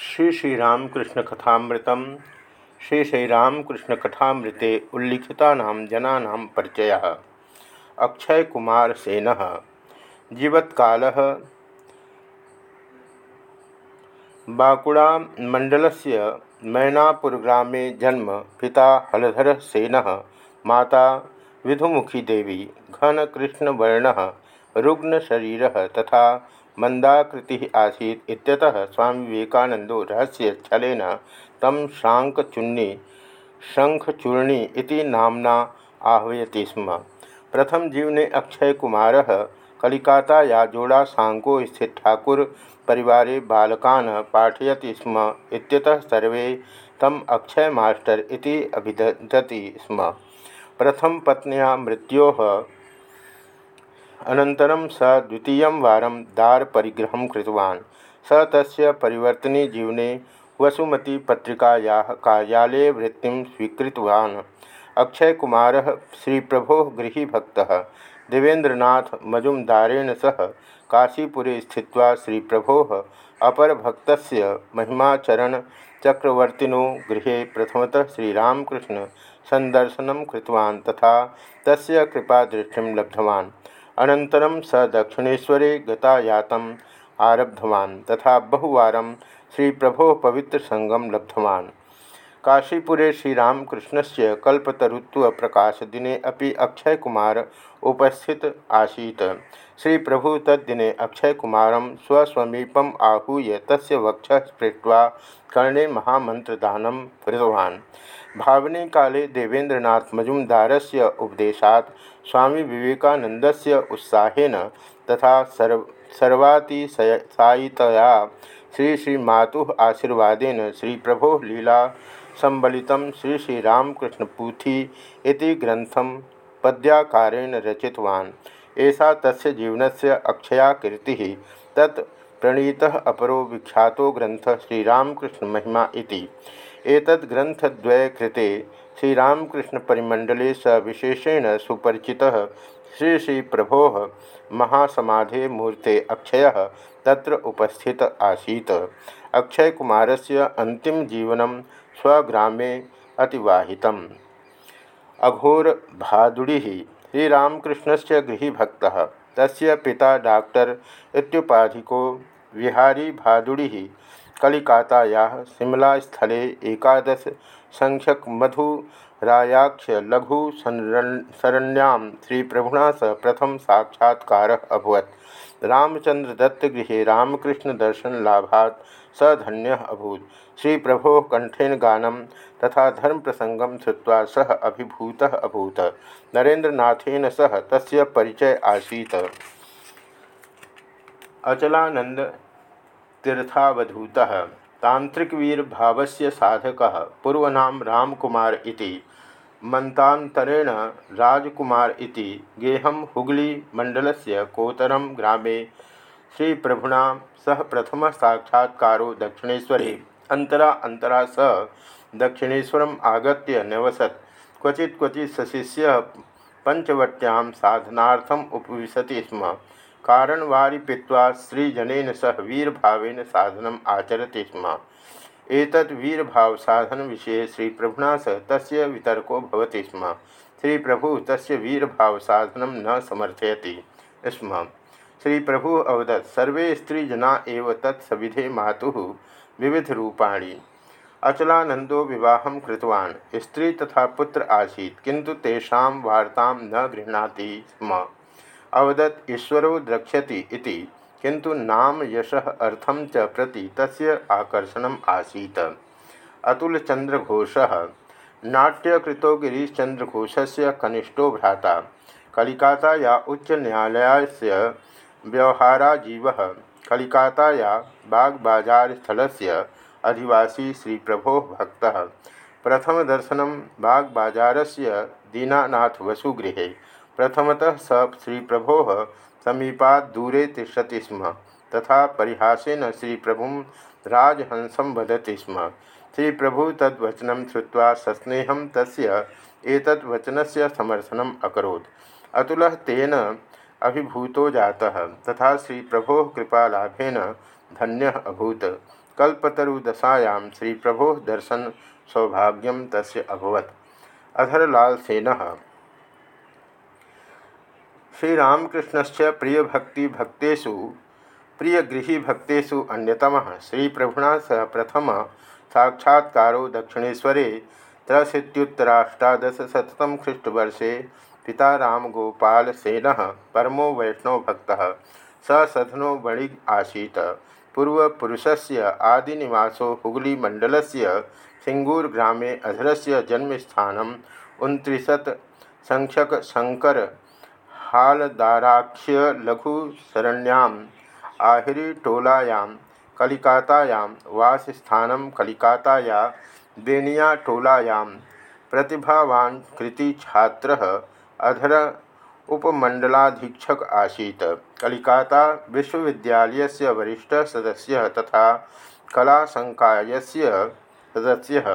श्री श्रीरामकृष्ण कथामृतम श्री श्रीरामकृष्ण कथामृते उल्लिखिता जना परिचय। अक्षय कुमार सेन। जीवत्काल। बाकुड़ा मंडल से मैनापुरग्रामे जन्म पिता हलधर सेन। माता विधुमुखी देवी घनकृष्णवर्ण रुग्णशरीर तथा मंदाकृति आसी स्वामी विवेकानंदो रहस्य छलन तम शांकचुन्नी शंखचूर्णी नामना आह्वयति स्म। प्रथम जीवने अक्षय कुमार कलिकाता या जोड़ा सांको स्थित ठाकुर परिवारे बालकान पाठयति स्म। सर्वे तम अक्षय मास्टर इति अभिदति स्म। प्रथम पत्निया मृत्यो अनन्तरं स द्वितीय वारं दारपरिग्रहं कृतवान्। स तस्य परिवर्तने जीवने वसुमती पत्रिकायाः कार्यालये वृत्तिं स्वीकृतवान्। अक्षयकुमारः श्रीप्रभोः गृहीभक्तः। देवेन्द्रनाथ मजुमदारेण सह काशीपुरे स्थित्वा श्रीप्रभोः अपरभक्तस्य महिमाचरण चक्रवर्तिनो गृहे प्रथमतः श्रीरामकृष्ण संदर्शनं कृतवान् तथा तस्य कृपादृष्टिं लब्धवान्। अनन्तरं स दक्षिणेशरे गतायातम् आरब्धवान् तथा बहुवार श्री प्रभो पवित्र संगम लब्धवान्। काशीपुरे श्रीरामकृष्ण से कल्पतरुत्व प्रकाश दिने अभी अक्षय कुमार उपस्थित आसीत्। श्री प्रभु तद्दिने अक्षय कुमार स्वसमीपम आहूय तस्य वक्ष स्पृष्ट्वा कर्णे महामंत्रदान कृतवान्। भावने काले मजुमदार से उपदेशा स्वामी विवेकानंद से उत्साहेन तथा सर्व सर्वातिशयितया श्री श्री मातु आशीर्वादेन श्री प्रभो लीला संबलित श्री श्री इति ग्रंथम पद्याकारेण रचितवान्। ऐसा तस्य जीवनस्य अक्षया कीर्ति तत् प्रणीतः अपरो विख्यातो ग्रंथ श्रीरामकृष्ण एतद् ग्रंथद्वय कृते श्रीरामकृष्ण परिमंडले स विशेषेण सुपरिचितः। श्री श्री प्रभो महासमाधे मूर्ते अक्षय तत्र उपस्थित आसीत्। अक्षय कुमार से अंतिम जीवन स्वग्रामे अतिवाहितम्। अघोर भादुड़ी श्रीरामकृष्ण से गृहभक्त। तस्य पिता डॉक्टर इत्युपाधिको विहारी भादुड़ी कलिकाताया शिमलास्थले एकादश संख्यक मधुरायाक्ष लघु शरण्यां श्री प्रभुना सह प्रथम साक्षात्कार अभवत। रामचंद्र दत्त गृह रामकृष्ण दर्शन लाभात स धन्य अभूत। श्री प्रभो कंठेन गानम तथा धर्म प्रसंगम श्रुवा सह अभिभूत अभूत। नरेन्द्रनाथेन सह तस्य परिचय आसीत। अचलानंद तीर्थावधूत तांत्रिकवीर भाव से साधक पूर्वनाम रामकुमार इति, मंतांतरेण राजकुमार इति गेहम हुगली मंडल से कोतरम ग्रामे श्री प्रभुना सह प्रथम साक्षात्कारो दक्षिणेशरे अंतरा अंतरा स दक्षिणेशर आगत न्यवसत क्वचि क्वचि सशिष्य पंचवट्यां साधनार्थम उपविशति स्म। कारणवारी पीत्वा श्रीजन सह वीरभावेन साधनम आचरति स्म। एतद् वीरभाव साधन विषय श्री प्रभुना सह भवति स्म। श्री प्रभु तस्य वीरभाव साधन न समर्थयति स्म। श्री प्रभु अवदत्, सर्वे स्त्रीजना एव तत्सविधे मातु विविध रूपाणी अचलानंदो विवाह कृतवान्। स्त्री तथा पुत्र आसीत् किंतु तेषां वार्तां न गृह्णाति स्म। अवदत् ईश्वरो द्रक्ष्यति इति। किंतु नाम यश अर्थम च प्रति तस्य आकर्षणम् आसीत्। अतुलचंद्रघोष नाट्यकृतो गिरीशचंद्रघोषस्य कनिष्ठो भ्राता, कलिकाताया उच्च न्यायालयस्य व्यवहाराजीव, कलिकाताया बागबाजार स्थलस्य अधिवासी श्री प्रभो भक्त। प्रथम दर्शन बागबाजार से दीनानाथ वसुगृहे प्रथमतः स श्री प्रभो समीपा दूरे तिषति स्म, तथा परिहासेन श्री प्रभु राजहंसं वदति स्म। श्री प्रभु तद्वचन श्रुवा सस्नेह तस्य एतद्वचनस्य समर्थनम् अकरोत्। तेन अभिभूतो जातः, तथा श्री प्रभो कृपालाभेन धन्य अभूत। कल्पतरुदशायां श्रीप्रभो दर्शन सौभाग्यम तस्य अभवत। अधरलाल सेन श्रीरामकृष्ण से प्रियभक्ति भक्सु प्रियगृही भक्सु अन्यतम श्री प्रभुना सह प्रथम साक्षात्कारो दक्षिणेशरे त्रशीतुत्तराष्टादशतम ख्रीष्टवर्षे पिता रामगोपाल सेन परमो वैष्णवभक्त स सधनो वणिग आसीत। पूर्वपुरुषस्य आदिनिवासो हुगलीमण्डलस्य सिंगूरग्रामे अधरस्य जन्मस्थानम् उनत्रिशत् संख्यक शंकर हालदाराख्य लघुशरण्याम आहिरीटोलायां कलिकातायां, वासस्थानं कलिकाताया बेनियाटोलायां प्रतिभावान् कृतिछात्रः अधर उपमंडलाधीक्षक आसीत्। कलिकाता विश्वविद्यालयस्य वरिष्ठः सदस्यः तथा कलासंकायस्य सदस्यः,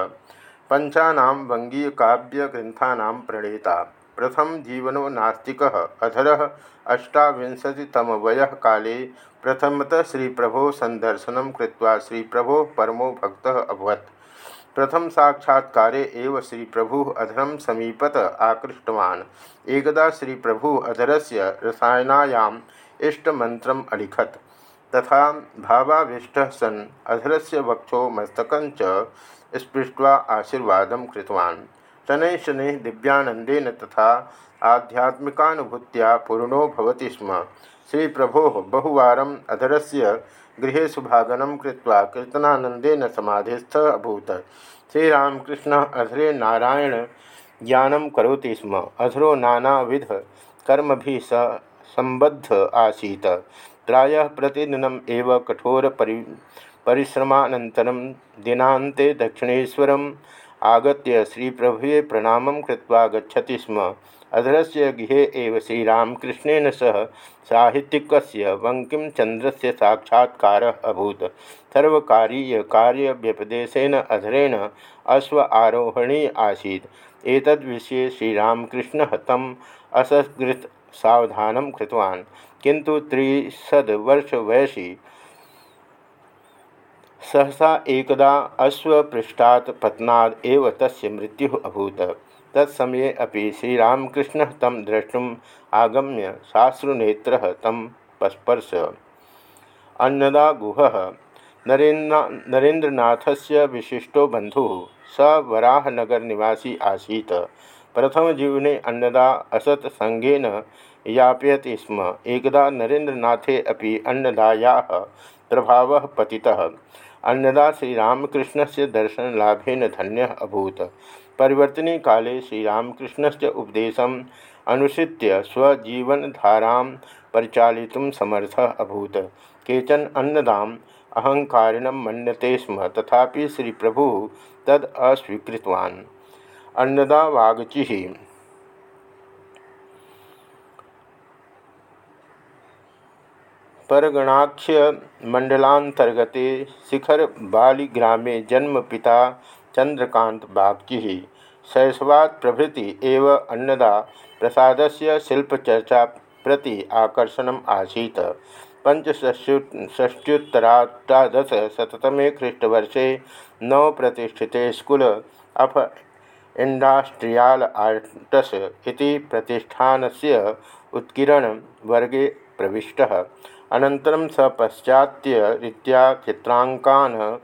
पंचानां वंगीयकाव्यग्रंथानां प्रणेता। प्रथम जीवनो नास्तिक अधर अष्टाविंशतितम वय काले प्रथमतः श्री प्रभो संदर्शन कृत्वा श्री प्रभो परमो भक्त अभवत। प्रथम साक्षात्कारे श्री प्रभु अधरम समीपत आकृष्टवान्। एकदा श्री प्रभु अधरस्य रसायनायाम इष्टमंत्रम अलिखत। तथा भावाविष्ट सन् अधरस्य वक्षो मस्तकञ्च स्पृष्ट्वा आशीर्वाद कृतवान्। शनै शनै दिव्यानंदेन तथा आध्यात्मिकानुभूत्या पूर्णो भवति स्म। श्री प्रभो बहुवारम् अधरस्य गृहे सुभागनं कृत्वा कीर्तनानंदेन समाधिस्थ अभूत। श्रीरामकृष्ण अधरे नारायण ज्ञानं करोति स्म। अधरो नानाविध कर्म भी स संबद्ध आसीत्। प्रायः प्रतिदिनम् एव कठोर परि परिश्रमानन्तरं दिनान्ते दक्षिणेश्वरम् आगत्य श्रीप्रभुवे प्रणामं कृत्वा गच्छति स्म। अधरस्य गृहे एव श्रीरामकृष्णेन सह साहित्यिकस्य बङ्किमचन्द्रस्य साक्षात्कारः अभूत्। सर्वकारीयकार्यव्यपदेशेन अधरेण अश्व आरोहणी आसीत्। एतद्विषये श्रीरामकृष्णः तम् असकृत् सावधानं कृतवान्। किन्तु त्रिशद्वर्षवयसि सहसा एकदा अश्वपृष्ठात् पतनाद एव तस्य मृत्यु अभूत। तत्समये अपि श्रीरामकृष्ण तम द्रष्टुम आगम्य साश्रुनेत्र तम पस्पर्श अन्नदा गुह नरेन्द्र से विशिष्टो बंधु स वराहनगर निवासी आसीत्। प्रथमजीवने अन्नदा असत संगेन यापयति स्म। एकदा नरेन्द्रनाथे अपि अन्नदायाः प्रभावः पतितः। अन्नदा श्रीरामकृष्ण से दर्शन लाभेन धन्य अभूत। परिवर्तने काले श्रीरामकृष्ण से उपदेश अनुसृत्य स्वजीवनधारा परिचालित समर्थ अभूत। केचन अन्नदाम अहंकारिण मन्यते स्म, तथापि श्री प्रभु तद अस्वीकृतवान्। अन्नदा वागचि परगणाख्य मंडलांतर्गते शिखर बालीग्रामे जन्म पिता चंद्रकांत बागची शैशवाद प्रभृति एव अन्नदा प्रसाद से शिल्पचर्चा प्रति आकर्षण आसी पंचष्ट्युत्तराष्टादशतमे ख्रीष्टवर्षे नव नवप्रतिष्ठिते स्कूल अफ इंडस्ट्रियाल आर्टस इति प्रतिष्ठानस्य उत्कीर्ण वर्गे प्रविष्टः। अनन्तरं स पाश्चात्यरीत्या चित्रांकान्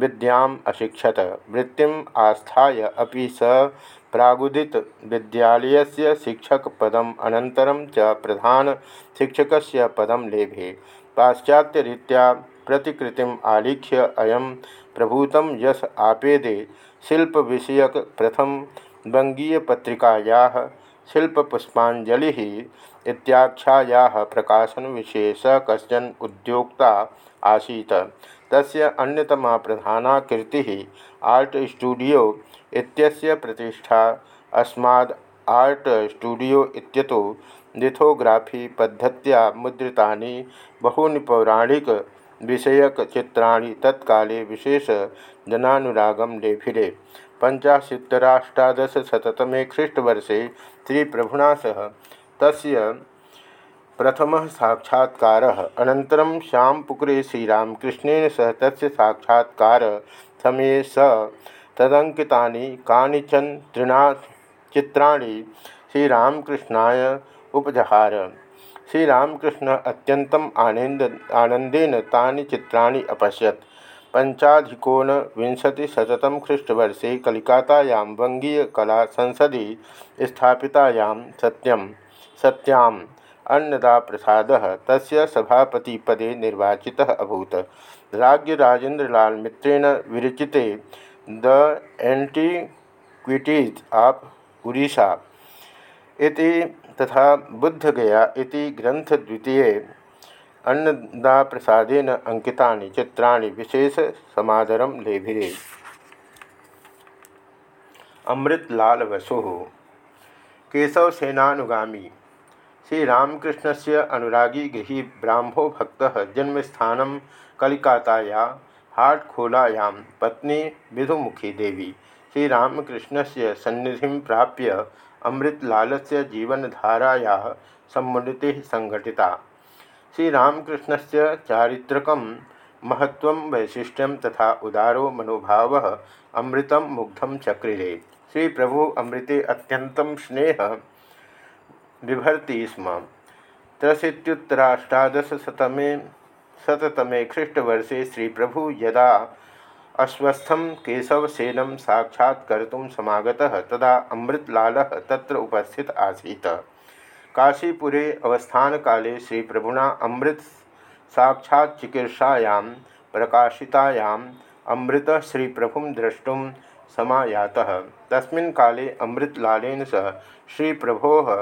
विद्याम् अशिक्षत। वृत्तिम् आस्थाय अपि स प्रागुदितविद्यालयस्य शिक्षकपदम् अनन्तरं च प्रधानशिक्षकस्य पदं लेभे। पाश्चात्यरीत्या प्रतिकृतिम् आलिख्य अयं प्रभूतं यश आपेदे। शिल्पविषयक प्रथम बङ्गीयपत्रिकायाः शिल्पपुष्पाञ्जलिः प्रकाशन प्रकाशनविषये स कश्चन उद्योक्ता आसीत्। तस्य अन्यतमा प्रधाना कीर्तिः आर्ट स्टूडियो इत्यस्य प्रतिष्ठा। अस्माद् आर्ट स्टूडियो इत्यतो लिथोग्राफी पद्धत्या मुद्रितानि बहूनि पौराणिक विषयकचित्राणि तत्काले विशेषजनानुरागं लेभिरे पंचाशीतराष्टादशतमे ख्रीष्टवर्षे श्रीप्रभुना सह तस्य प्रथम साक्षात्कार। अनन्तरं श्यामपुकुरे श्रीरामकृष्णेन सह साक्षात्कार समये स कानिचन तृणा चित्राणि श्रीरामकृष्णाय उपजहार। श्रीरामकृष्ण अत्यन्तम् आनंद आनंदेन तानि चित्राणि अपश्यत्। पञ्चाधिकोनविंशतिशततम ख्रीष्टवर्षे कलिकातायां वङ्गीयकलासंसदि स्थापितायां सत्यं सत्याम् अन्नदाप्रसादः तस्य सभापतिपदे निर्वाचितः अभूत्। राज्ञराजेन्द्रलाल मित्रेण विरचिते द एंटीक्विटीज ऑफ़ उड़ीसा इति तथा बुद्धगया इति ग्रन्थद्वितीये अन्नदाप्रसादेन अंकितानि, चित्राणि, विशेषसमादरं लेभिरे वसु केशवसेनानुगामी श्रीरामकृष्ण से अनुरागी गृही ब्राह्मो भक्त जन्मस्थान कलिकाताया, हाटखोलायां पत्नी विधुमुखी देवी श्रीरामकृष्ण से सन्निधि प्राप्य अमृतलाल से जीवनधाराया समुन्नति संघटिता। श्रीरामकृष्ण से चारित्रक महत्व वैशिष्ट्यम तथा उदारो मनोभाव अमृत मुग्धम चक्रिरे। श्री प्रभु अमृते अत्यंत स्नेह बिभर्ति स्म। त्रशीत्युत्तराष्टादशतमे शततमे ख्रीष्टवर्षे श्रीप्रभु यदा अस्वस्थं केशवसेनं साक्षात्कर्तुं समागतः, तदा अमृतलालः तत्र उपस्थित आसीत्। काशीपुरे अवस्थानकाले श्रीप्रभुना अमृत साक्षात्चिकीर्षायां प्रकाशितायाम् अमृतः श्रीप्रभुं द्रष्टुं समायातः। तस्मिन् काले अमृतलालेन सह श्री श्रीप्रभोः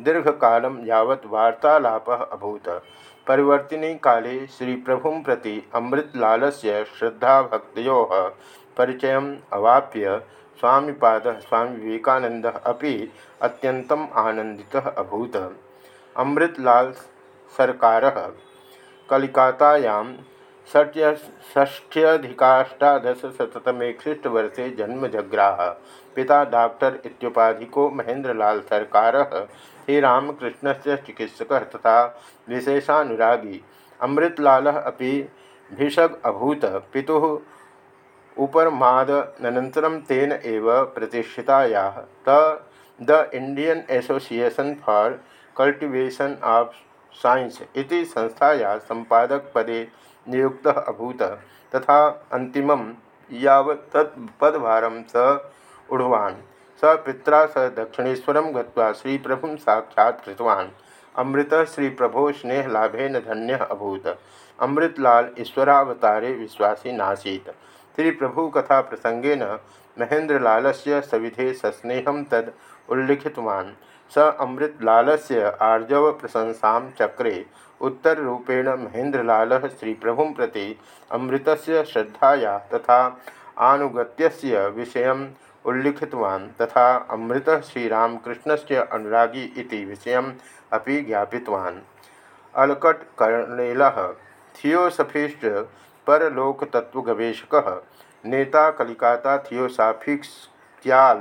दीर्घकाल यावत् वार्तालाप अभूत। परिवर्तिनी काले श्री प्रभु प्रति अमृतलाल से श्रद्धाभक्तो परिचय अवाप्य स्वामीपाद स्वामी विवेकानंद अभी अत्यंतम आनंदित अभूत। अमृतलाल सरकार कलिकातायां षष्ट्यधिकाष्टादशतमे ख्रीष्टवर्षे जन्म जग्राह। पिता डॉक्टर इत्युपाधिको महेंद्रलाल सरकार से चिकित्सक तथा विशेषानुरागी। अमृतलाल अभी भिषग अभूत। पिता उपरमादनन्तरं तेन एव प्रतिष्ठिताया। The Indian association for cultivation of science इति संस्थाया संपादक पदे नियुक्त अभूत, तथा अंतिमं यावत् तत् पदभारं स ऊढ़वान् स पिता स दक्षिणेशर गत्वा श्रीप्रभुं साक्षात्तवान् अमृत श्रीप्रभो स्नेहलाभेन धन्य अभूत। अमृतलाल ईश्वरावतारे विश्वासी नासीत्। श्रीप्रभु कथा प्रसंगेन महेन्द्रलाल से सविधे सस्नेह तद उल्लिखितवान्। स अमृतलाल से आर्जव प्रशंसा चक्रे उत्तररूपेण महेन्द्रलाल श्रीप्रभु प्रति अमृत श्रद्धाया तथा आनुगत्य विषय उल्लिखितवान् तथा अमृत श्रीरामकृष्ण से अनुरागी विषय अभी ज्ञापितवान्। अलकट कर्णेल थियोसफिस्ट परलोकतत्वगवेषक नेता कलिकाता थियोसाफिक्याल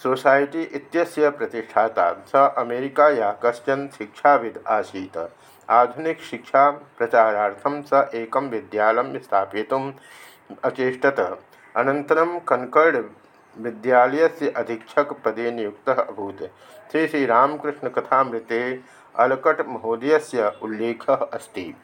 सोसाइटी इत्यस्य प्रतिष्ठाता। स अमेरिका या कशन शिक्षाविद आसीत्। आधुनिक शिक्षा प्रचारार्थं स एक विद्यालय अनन्तरं कनकर्ड विद्यालय से अधीक्षक पदे नियुक्त अभूत। श्री महोदय से उल्लेख अस्ति।